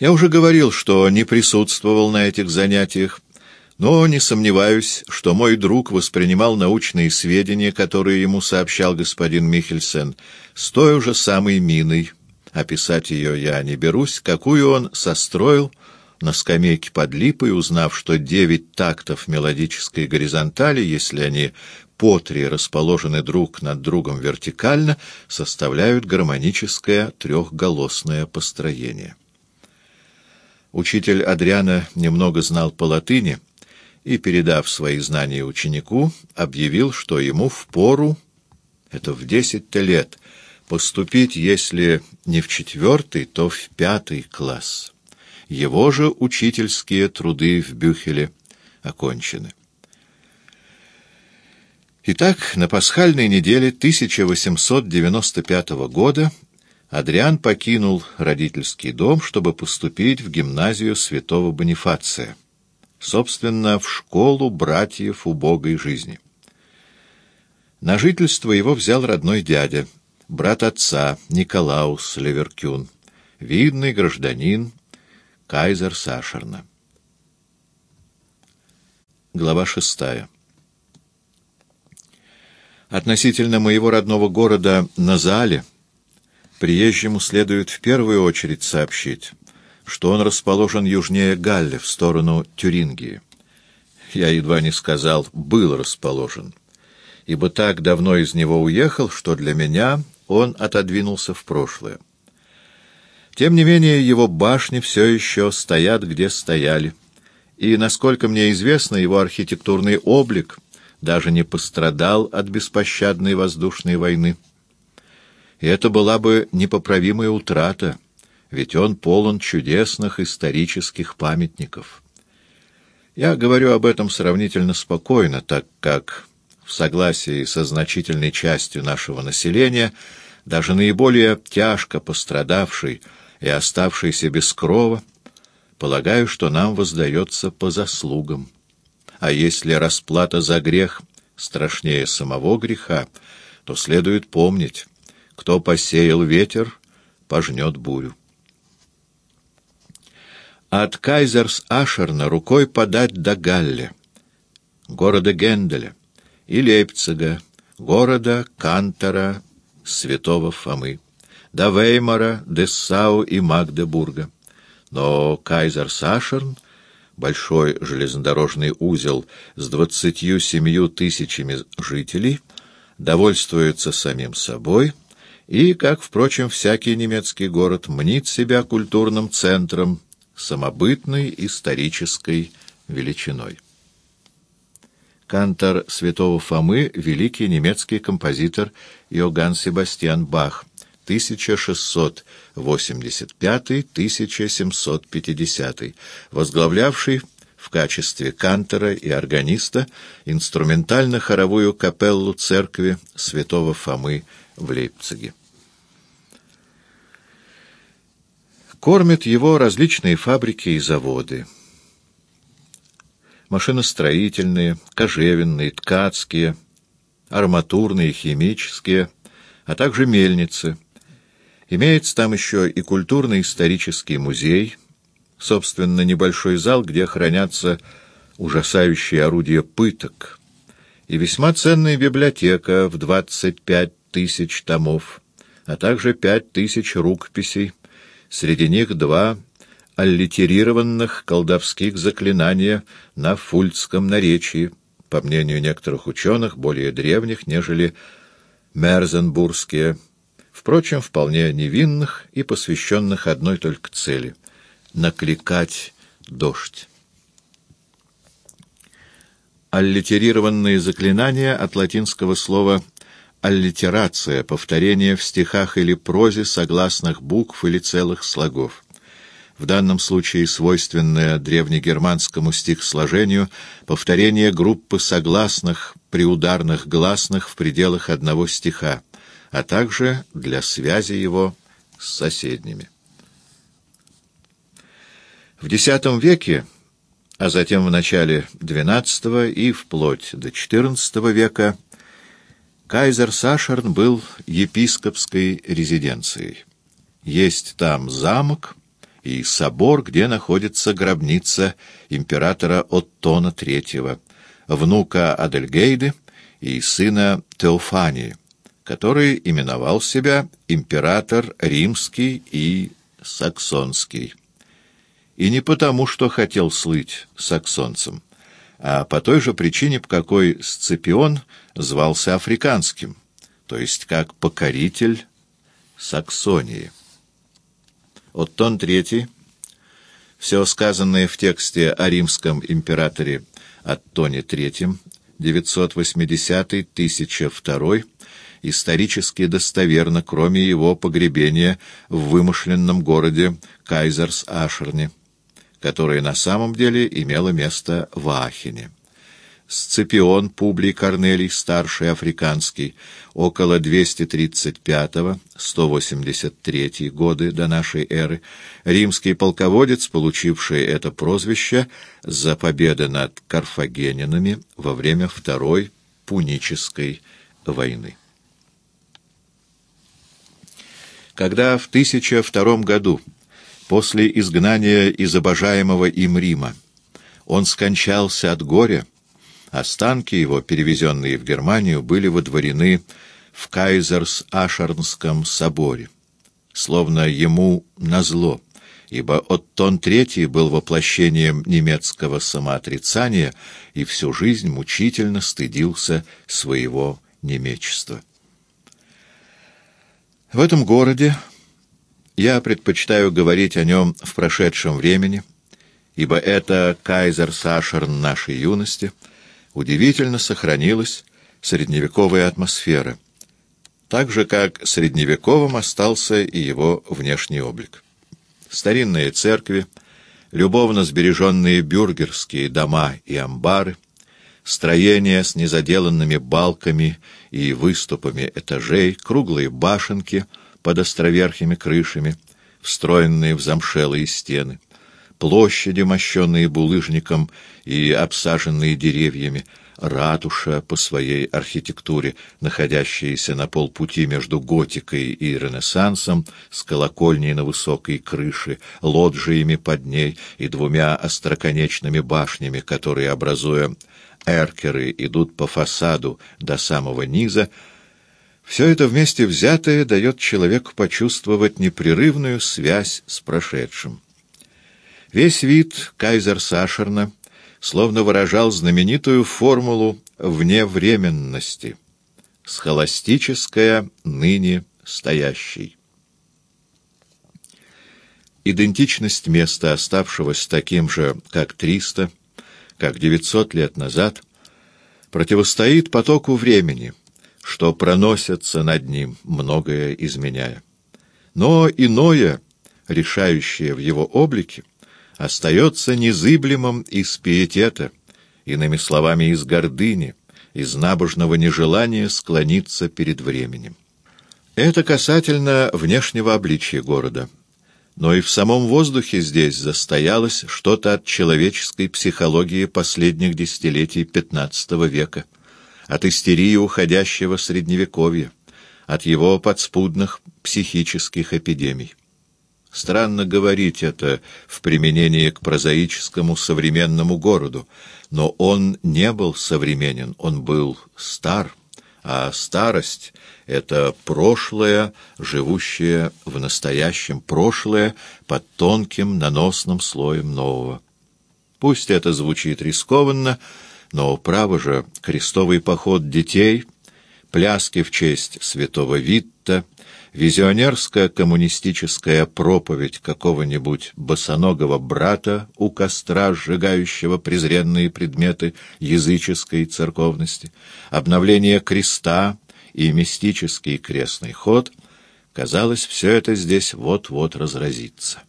Я уже говорил, что не присутствовал на этих занятиях, но не сомневаюсь, что мой друг воспринимал научные сведения, которые ему сообщал господин Михельсен, с той же самой миной. Описать ее я не берусь, какую он состроил на скамейке под липой, узнав, что девять тактов мелодической горизонтали, если они по три расположены друг над другом вертикально, составляют гармоническое трехголосное построение. Учитель Адриана немного знал по латыни и, передав свои знания ученику, объявил, что ему впору, это в десять лет, поступить, если не в четвертый, то в пятый класс. Его же учительские труды в Бюхеле окончены. Итак, на пасхальной неделе 1895 года Адриан покинул родительский дом, чтобы поступить в гимназию святого Бонифация, собственно, в школу братьев убогой жизни. На жительство его взял родной дядя, брат отца Николаус Леверкюн, видный гражданин, кайзер Сашерна. Глава шестая Относительно моего родного города Назаале, приезжему следует в первую очередь сообщить, что он расположен южнее Галле, в сторону Тюрингии. Я едва не сказал «был расположен», ибо так давно из него уехал, что для меня он отодвинулся в прошлое. Тем не менее, его башни все еще стоят, где стояли, и, насколько мне известно, его архитектурный облик даже не пострадал от беспощадной воздушной войны. И это была бы непоправимая утрата, ведь он полон чудесных исторических памятников. Я говорю об этом сравнительно спокойно, так как, в согласии со значительной частью нашего населения, даже наиболее тяжко пострадавший и оставшийся без крова, полагаю, что нам воздается по заслугам. А если расплата за грех страшнее самого греха, то следует помнить, кто посеял ветер, пожнет бурю. От Кайзерс-Ашерна рукой подать до Галле, города Генделя, и Лейпцига, города Кантора, святого Фомы, до Веймара, Дессау и Магдебурга. Но Кайзерс-Ашерн большой железнодорожный узел с двадцатью семью тысячами жителей, довольствуется самим собой и, как, впрочем, всякий немецкий город, мнит себя культурным центром, самобытной исторической величиной. Кантор святого Фомы — великий немецкий композитор Иоганн Себастьян Бах — 1685-1750, возглавлявший в качестве кантора и органиста инструментально-хоровую капеллу церкви святого Фомы в Лейпциге. Кормят его различные фабрики и заводы. Машиностроительные, кожевенные, ткацкие, арматурные, химические, а также мельницы – Имеется там еще и культурно-исторический музей, собственно, небольшой зал, где хранятся ужасающие орудия пыток, и весьма ценная библиотека в 25 тысяч томов, а также 5 тысяч рукописей, среди них два аллитерированных колдовских заклинания на фульдском наречии, по мнению некоторых ученых, более древних, нежели мерзенбургские. Впрочем, вполне невинных и посвященных одной только цели — накликать дождь. Аллитерированные заклинания от латинского слова «аллитерация» — повторение в стихах или прозе согласных букв или целых слогов. В данном случае свойственное древнегерманскому стихосложению повторение группы согласных приударных гласных в пределах одного стиха — а также для связи его с соседними. В X веке, а затем в начале XII и вплоть до XIV века, кайзер Сашерн был епископской резиденцией. Есть там замок и собор, где находится гробница императора Оттона III, внука Адельгейды и сына Теофании, который именовал себя император римский и саксонский. И не потому, что хотел слыть саксонцем, а по той же причине, по какой Сципион звался африканским, то есть как покоритель Саксонии. Оттон III, все сказанное в тексте о римском императоре Оттоне III, 980-1002, исторически достоверно, кроме его погребения в вымышленном городе Кайзерс-Ашерне которое на самом деле имело место в Ахене. Сципион Публий Корнелий, старший африканский, около 235-183 годы до нашей эры, римский полководец, получивший это прозвище за победы над карфагенинами во время Второй Пунической войны. Когда в 1002 году После изгнания из обожаемого им Рима он скончался от горя, останки его, перевезенные в Германию, были водворены в Кайзерс-Ашернском соборе, словно ему назло, ибо Оттон III был воплощением немецкого самоотрицания и всю жизнь мучительно стыдился своего немечества. В этом городе я предпочитаю говорить о нем в прошедшем времени, ибо это кайзер Сашерн нашей юности удивительно сохранилась средневековая атмосфера, так же, как средневековым остался и его внешний облик. Старинные церкви, любовно сбереженные бюргерские дома и амбары, строения с незаделанными балками и выступами этажей, круглые башенки — под островерхими крышами, встроенные в замшелые стены, площади, мощенные булыжником и обсаженные деревьями, ратуша по своей архитектуре, находящаяся на полпути между готикой и ренессансом, с колокольней на высокой крыше, лоджиями под ней и двумя остроконечными башнями, которые, образуя эркеры, идут по фасаду до самого низа, все это вместе взятое дает человеку почувствовать непрерывную связь с прошедшим. Весь вид кайзер Сашерна словно выражал знаменитую формулу вневременности, схоластическая ныне стоящей. Идентичность места, оставшегося таким же, как 300, как 900 лет назад, противостоит потоку времени — что проносятся над ним, многое изменяя. Но иное, решающее в его облике, остается незыблемым из пиетета, иными словами, из гордыни, из набожного нежелания склониться перед временем. Это касательно внешнего обличия города. Но и в самом воздухе здесь застоялось что-то от человеческой психологии последних десятилетий XV века от истерии уходящего средневековья, от его подспудных психических эпидемий. Странно говорить это в применении к прозаическому современному городу, но он не был современен, он был стар, а старость — это прошлое, живущее в настоящем прошлое под тонким наносным слоем нового. Пусть это звучит рискованно, но, право же, крестовый поход детей, пляски в честь святого Витта, визионерская коммунистическая проповедь какого-нибудь босоногого брата у костра, сжигающего презренные предметы языческой церковности, обновление креста и мистический крестный ход — казалось, все это здесь вот-вот разразится.